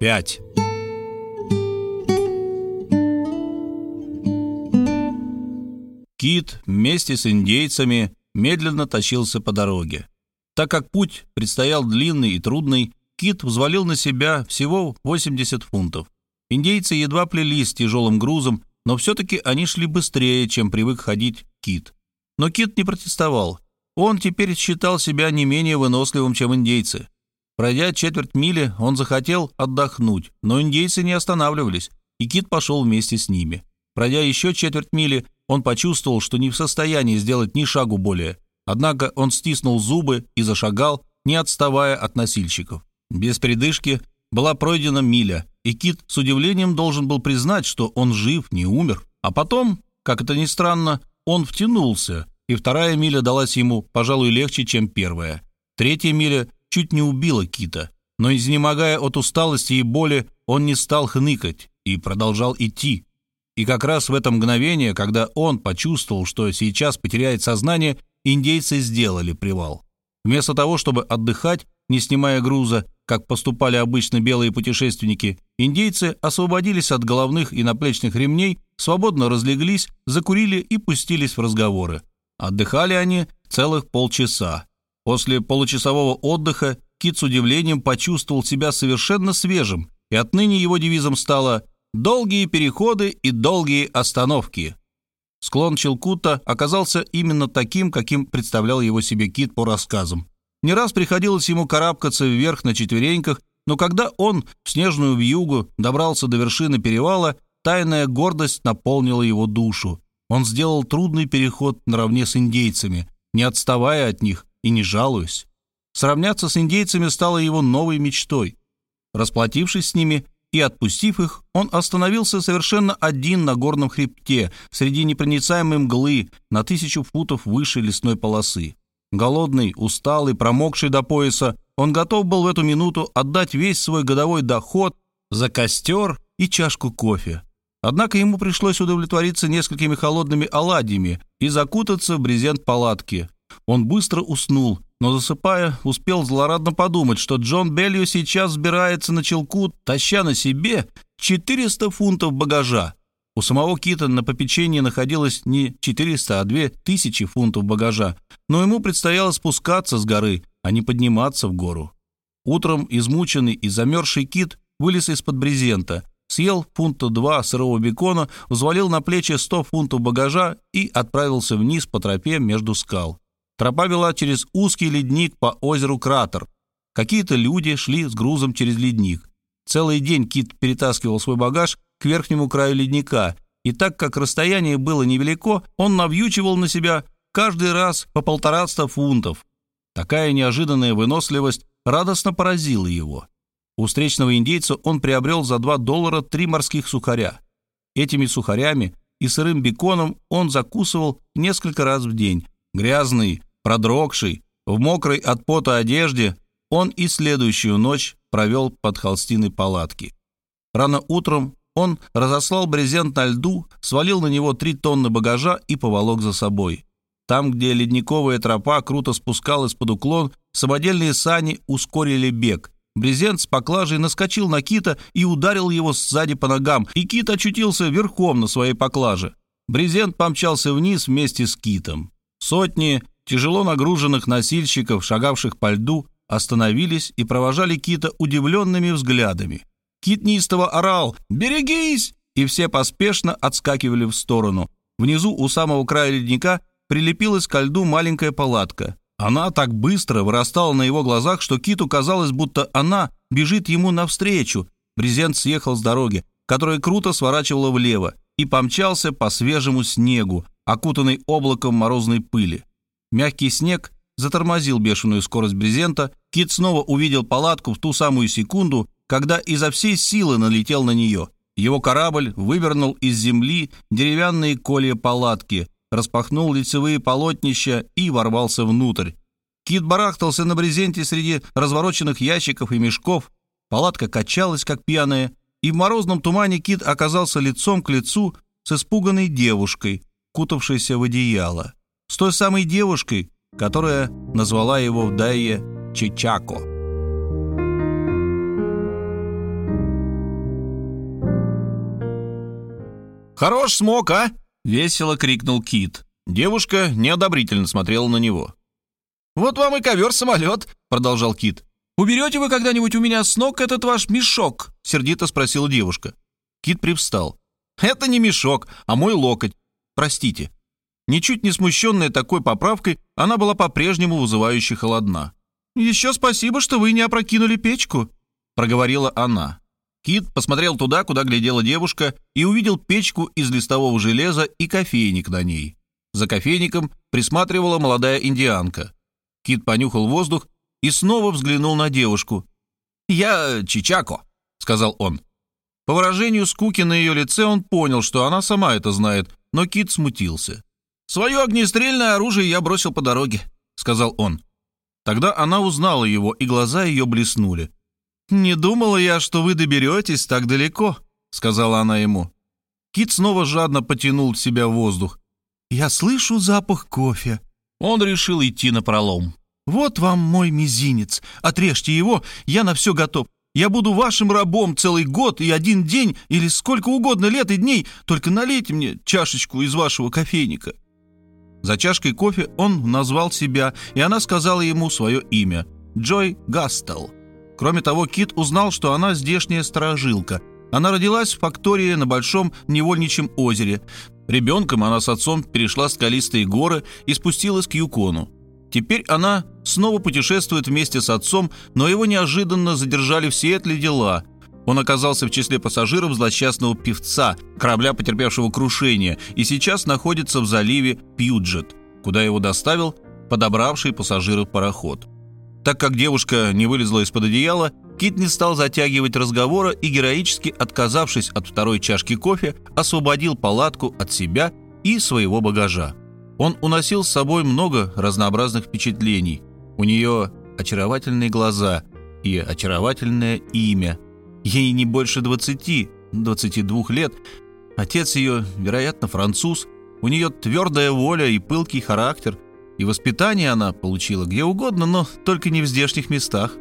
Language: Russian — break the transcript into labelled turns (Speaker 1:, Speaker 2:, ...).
Speaker 1: 5. Кит вместе с индейцами медленно тащился по дороге. Так как путь предстоял длинный и трудный, Кит взвалил на себя всего 80 фунтов. Индейцы едва плелись с тяжелым грузом, но все-таки они шли быстрее, чем привык ходить Кит. Но Кит не протестовал. Он теперь считал себя не менее выносливым, чем индейцы. Пройдя четверть мили, он захотел отдохнуть, но индейцы не останавливались, и Кит пошел вместе с ними. Пройдя еще четверть мили, он почувствовал, что не в состоянии сделать ни шагу более. Однако он стиснул зубы и зашагал, не отставая от носильщиков. Без передышки была пройдена миля, и Кит с удивлением должен был признать, что он жив, не умер. А потом, как это ни странно, он втянулся, и вторая миля далась ему, пожалуй, легче, чем первая. Третья миля чуть не убила Кита, но, изнемогая от усталости и боли, он не стал хныкать и продолжал идти. И как раз в это мгновение, когда он почувствовал, что сейчас потеряет сознание, индейцы сделали привал. Вместо того, чтобы отдыхать, не снимая груза, как поступали обычно белые путешественники, индейцы освободились от головных и наплечных ремней, свободно разлеглись, закурили и пустились в разговоры. Отдыхали они целых полчаса. После получасового отдыха Кит с удивлением почувствовал себя совершенно свежим, и отныне его девизом стало Долгие переходы и долгие остановки. Склон Челкута оказался именно таким, каким представлял его себе Кит по рассказам. Не раз приходилось ему карабкаться вверх на четвереньках, но когда он в снежную вьюгу добрался до вершины перевала, тайная гордость наполнила его душу. Он сделал трудный переход наравне с индейцами, не отставая от них и не жалуясь. Сравняться с индейцами стало его новой мечтой. Расплатившись с ними, и, отпустив их, он остановился совершенно один на горном хребте, среди непроницаемой мглы, на тысячу футов выше лесной полосы. Голодный, усталый, промокший до пояса, он готов был в эту минуту отдать весь свой годовой доход за костер и чашку кофе. Однако ему пришлось удовлетвориться несколькими холодными оладьями и закутаться в брезент палатки. Он быстро уснул, но засыпая, успел злорадно подумать, что Джон Белью сейчас взбирается на челку, таща на себе 400 фунтов багажа. У самого Кита на попечении находилось не 400, а 2000 фунтов багажа, но ему предстояло спускаться с горы, а не подниматься в гору. Утром измученный и замерзший Кит вылез из-под брезента, съел фунта два сырого бекона, взвалил на плечи 100 фунтов багажа и отправился вниз по тропе между скал. Тропа вела через узкий ледник по озеру Кратер. Какие-то люди шли с грузом через ледник. Целый день Кит перетаскивал свой багаж к верхнему краю ледника, и так как расстояние было невелико, он навьючивал на себя каждый раз по полтораста фунтов. Такая неожиданная выносливость радостно поразила его. У встречного индейца он приобрел за 2 доллара три морских сухаря. Этими сухарями и сырым беконом он закусывал несколько раз в день. Грязный, Продрогший, в мокрой от пота одежде, он и следующую ночь провел под холстиной палатки. Рано утром он разослал брезент на льду, свалил на него три тонны багажа и поволок за собой. Там, где ледниковая тропа круто спускалась под уклон, самодельные сани ускорили бег. Брезент с поклажей наскочил на кита и ударил его сзади по ногам, и кит очутился верхом на своей поклаже. Брезент помчался вниз вместе с китом. Сотни Тяжело нагруженных носильщиков, шагавших по льду, остановились и провожали Кита удивленными взглядами. Кит неистово орал «Берегись!» и все поспешно отскакивали в сторону. Внизу у самого края ледника прилепилась ко льду маленькая палатка. Она так быстро вырастала на его глазах, что Киту казалось, будто она бежит ему навстречу. Брезент съехал с дороги, которая круто сворачивала влево, и помчался по свежему снегу, окутанный облаком морозной пыли. Мягкий снег затормозил бешеную скорость брезента. Кит снова увидел палатку в ту самую секунду, когда изо всей силы налетел на нее. Его корабль вывернул из земли деревянные колья палатки, распахнул лицевые полотнища и ворвался внутрь. Кит барахтался на брезенте среди развороченных ящиков и мешков. Палатка качалась, как пьяная, и в морозном тумане Кит оказался лицом к лицу с испуганной девушкой, кутавшейся в одеяло с той самой девушкой, которая назвала его в Дайе Чичако. «Хорош смог, а!» — весело крикнул Кит. Девушка неодобрительно смотрела на него. «Вот вам и ковер-самолет!» — продолжал Кит. «Уберете вы когда-нибудь у меня с ног этот ваш мешок?» — сердито спросила девушка. Кит привстал. «Это не мешок, а мой локоть. Простите». Ничуть не смущенная такой поправкой, она была по-прежнему вызывающе холодна. «Еще спасибо, что вы не опрокинули печку», — проговорила она. Кит посмотрел туда, куда глядела девушка, и увидел печку из листового железа и кофейник на ней. За кофейником присматривала молодая индианка. Кит понюхал воздух и снова взглянул на девушку. «Я Чичако», — сказал он. По выражению скуки на ее лице он понял, что она сама это знает, но Кит смутился. «Свое огнестрельное оружие я бросил по дороге», — сказал он. Тогда она узнала его, и глаза ее блеснули. «Не думала я, что вы доберетесь так далеко», — сказала она ему. Кит снова жадно потянул в себя воздух. «Я слышу запах кофе». Он решил идти на пролом. «Вот вам мой мизинец. Отрежьте его, я на все готов. Я буду вашим рабом целый год и один день или сколько угодно лет и дней. Только налейте мне чашечку из вашего кофейника». За чашкой кофе он назвал себя, и она сказала ему свое имя — Джой Гастел. Кроме того, Кит узнал, что она здешняя сторожилка. Она родилась в фактории на Большом Невольничьем озере. Ребенком она с отцом перешла скалистые горы и спустилась к Юкону. Теперь она снова путешествует вместе с отцом, но его неожиданно задержали в Сиэтле дела. Он оказался в числе пассажиров злосчастного певца, корабля, потерпевшего крушение, и сейчас находится в заливе Пьюджет, куда его доставил подобравший пассажиров пароход. Так как девушка не вылезла из-под одеяла, Кит не стал затягивать разговора и, героически отказавшись от второй чашки кофе, освободил палатку от себя и своего багажа. Он уносил с собой много разнообразных впечатлений. У нее очаровательные глаза и очаровательное имя. Ей не больше 20-22 лет. Отец ее, вероятно, француз. У нее твердая воля и пылкий характер – и воспитание она получила где угодно, но только не в здешних местах.